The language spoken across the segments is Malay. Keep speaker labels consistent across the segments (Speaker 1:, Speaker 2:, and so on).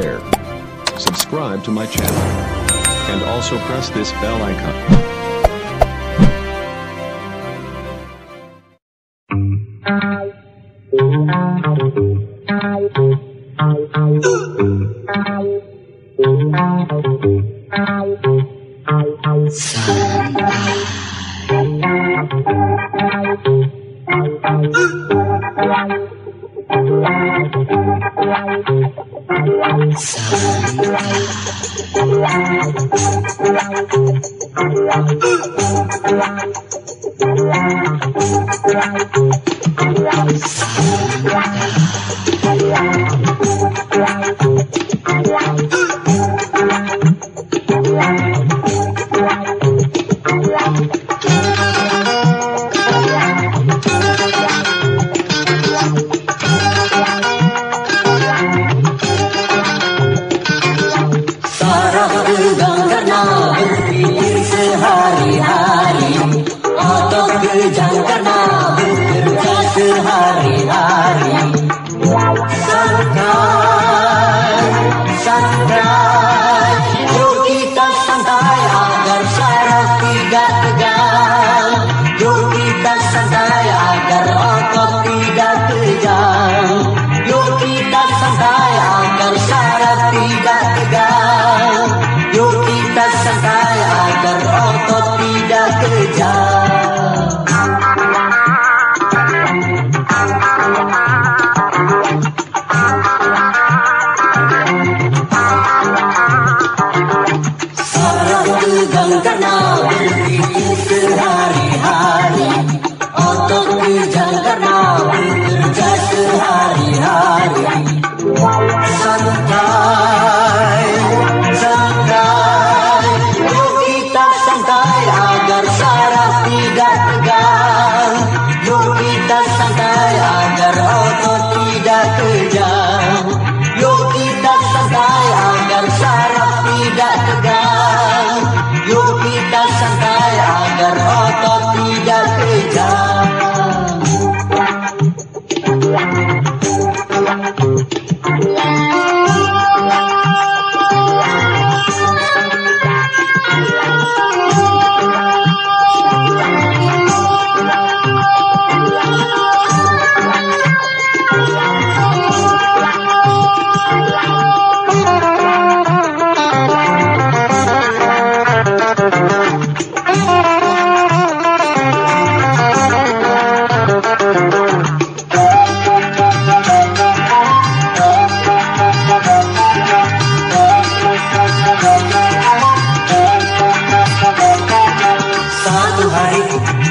Speaker 1: there. Subscribe to my channel. And also press this bell icon.
Speaker 2: Thank. Uh!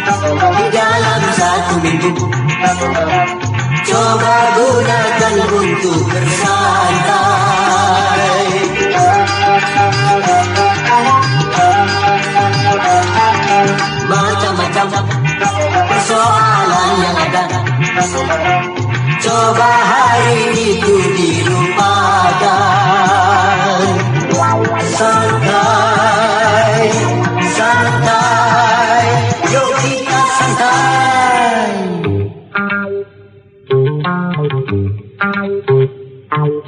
Speaker 2: di dalam satu minggu coba gunakan untuk bersantai. Macam-macam persoalan yang ada. Coba hari itu dilupakan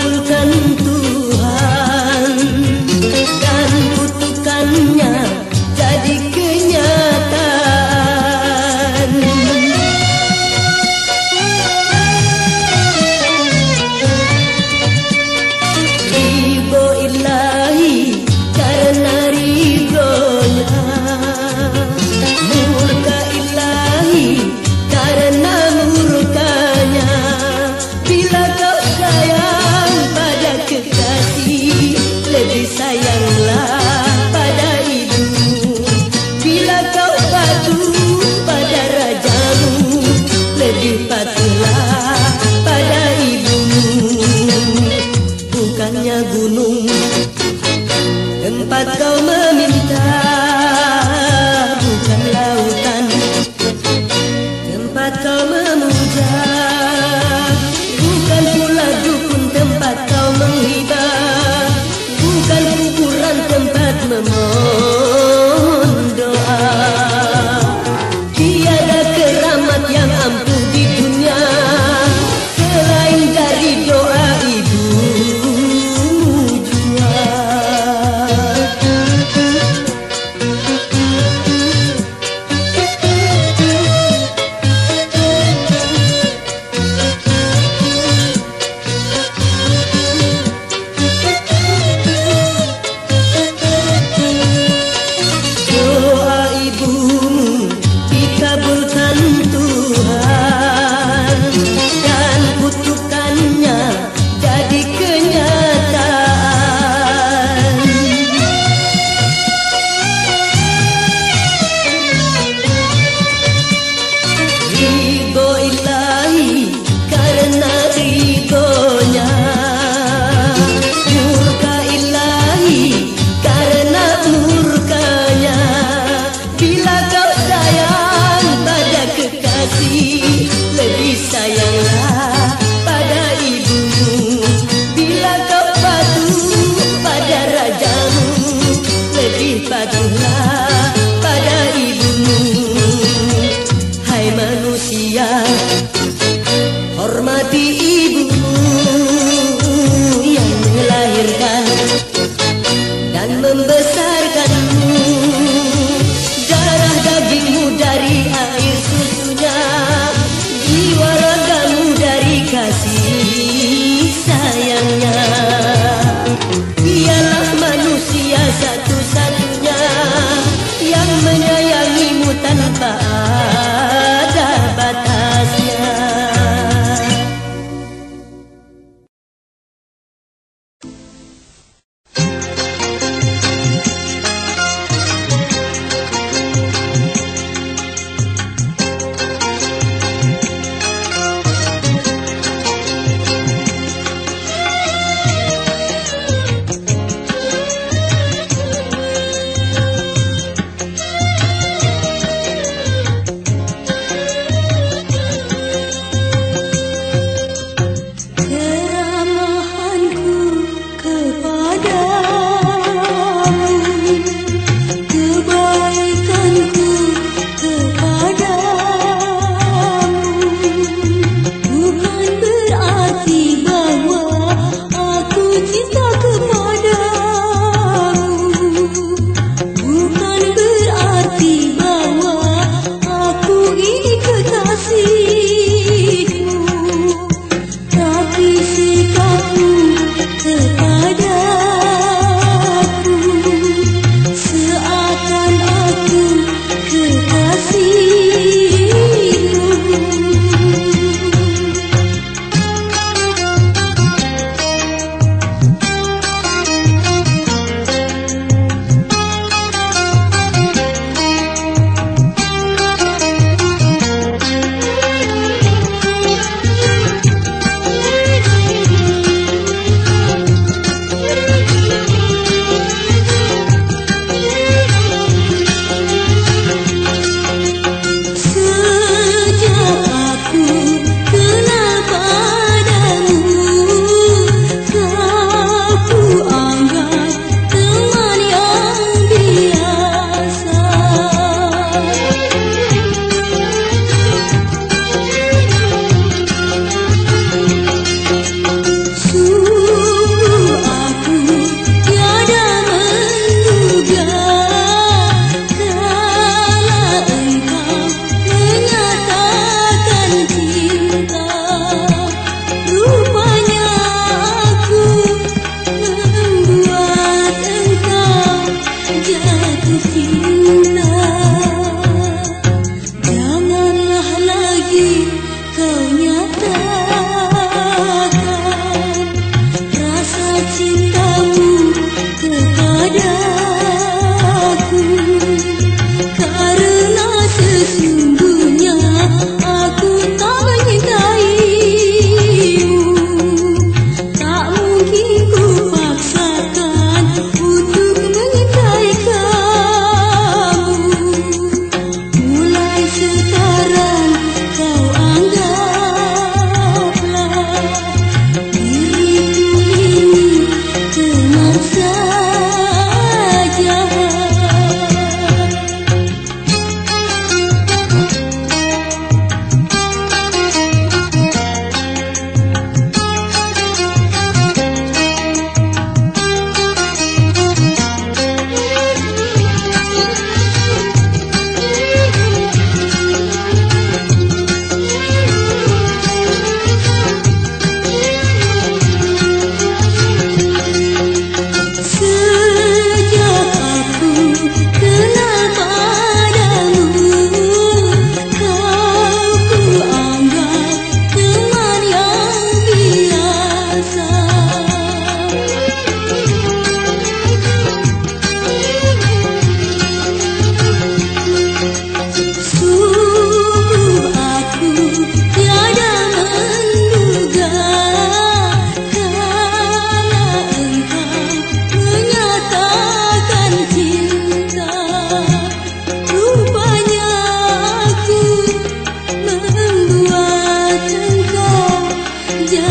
Speaker 2: Tuhan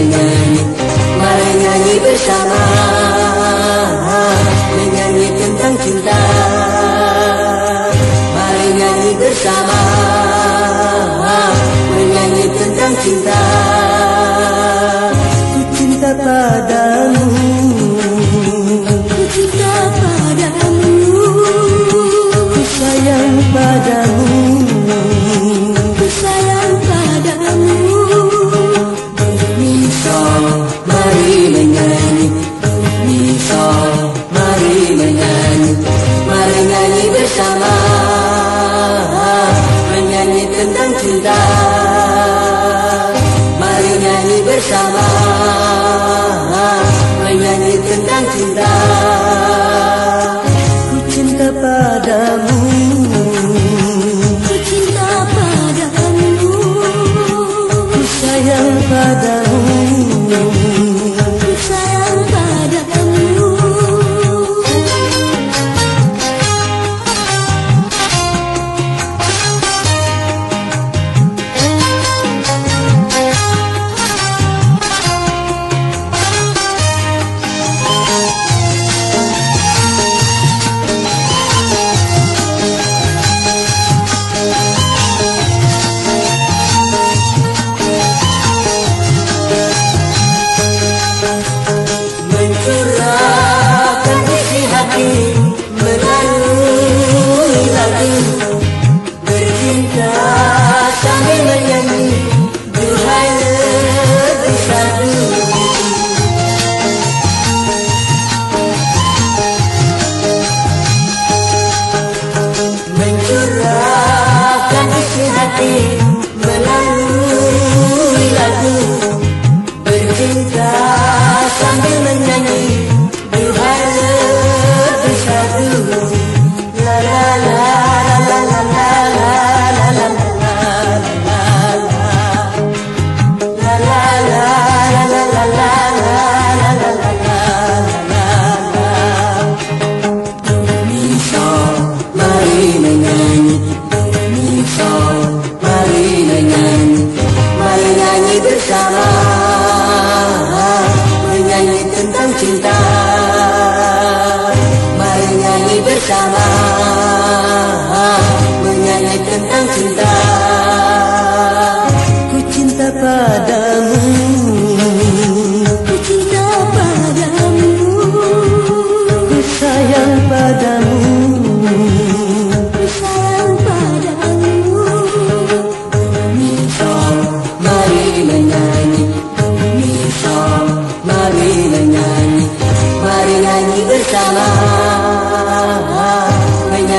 Speaker 2: menyanyi Mari nyanyi bersama. Menyanyi tentang cinta. Mari nyanyi bersama. Menyanyi tentang cinta.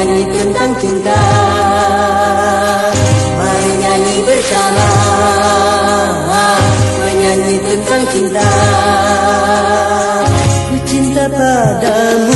Speaker 2: nyanyi tentang cinta. Mari nyanyi bersama. Menyanyi tentang cinta. Ku cinta padamu.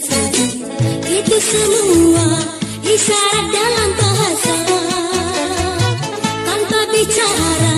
Speaker 3: sekali Itu semua isyarat dalam bahasa. Tanpa bicara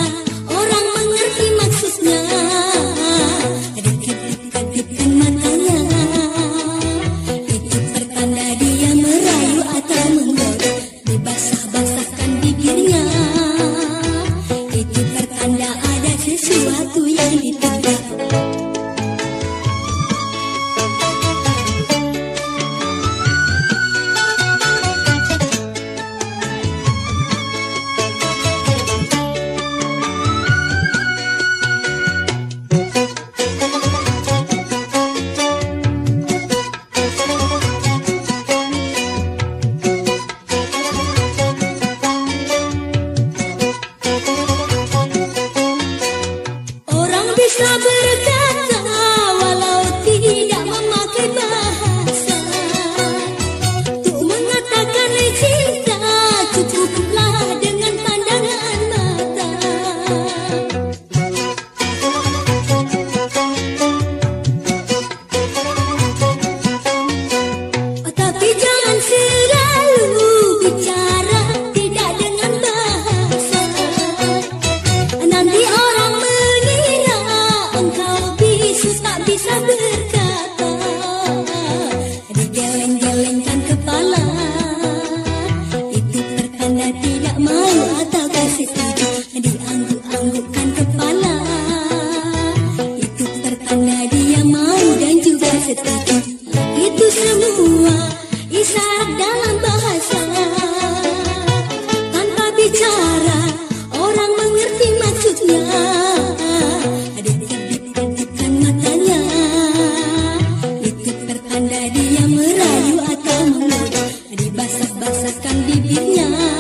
Speaker 2: bibitnya.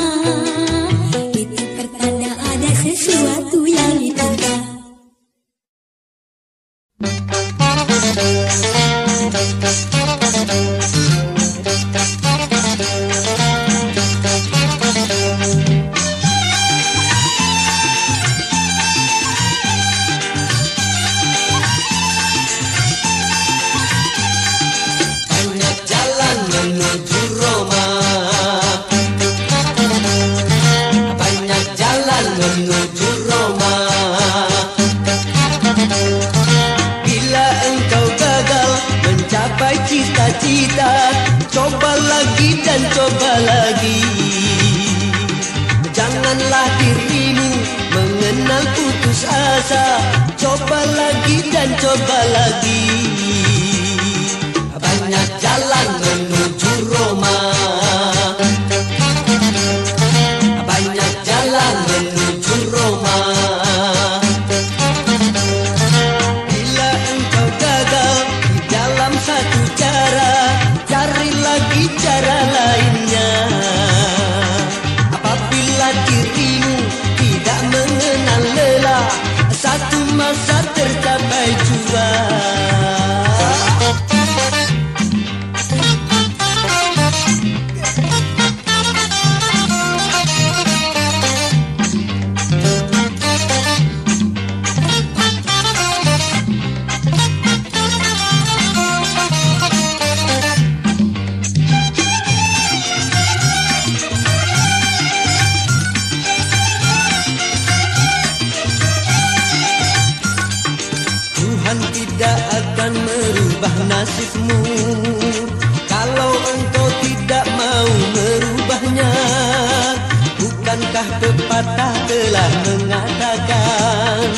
Speaker 2: pepatah telah mengatakan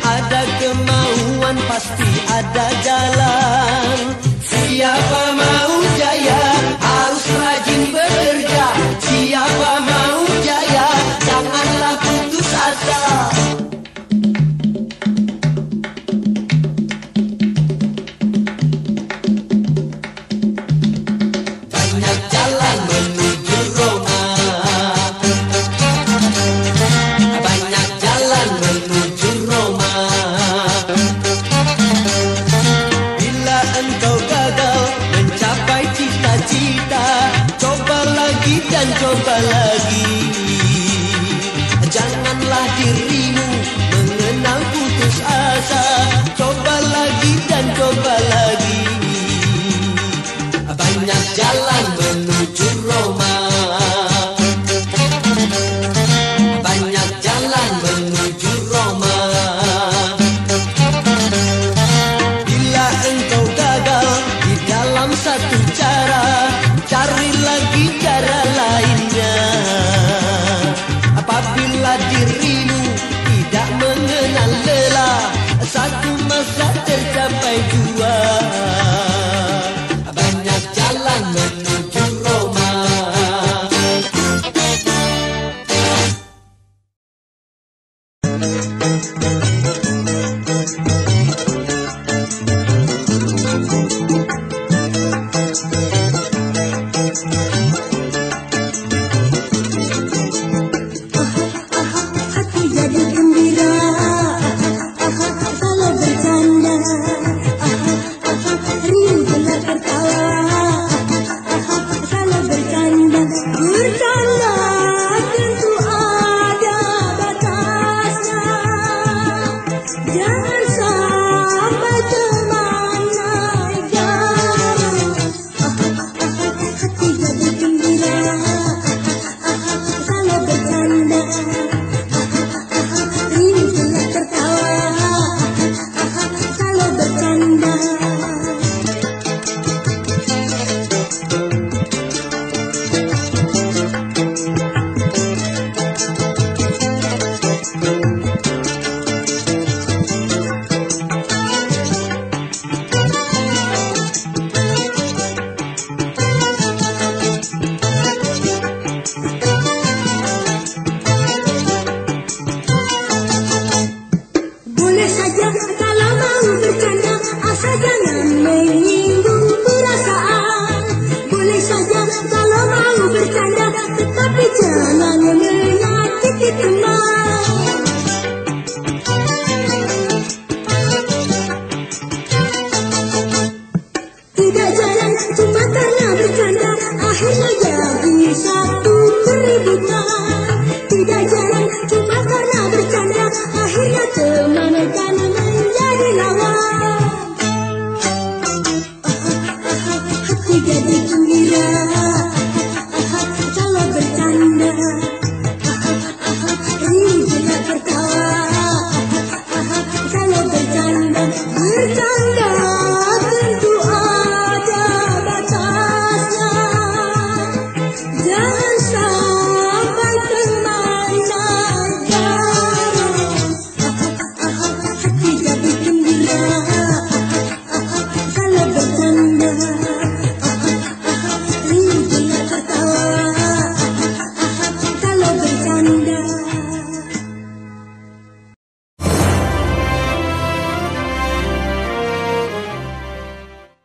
Speaker 2: Ada kemauan pasti ada jalan. Siapa mau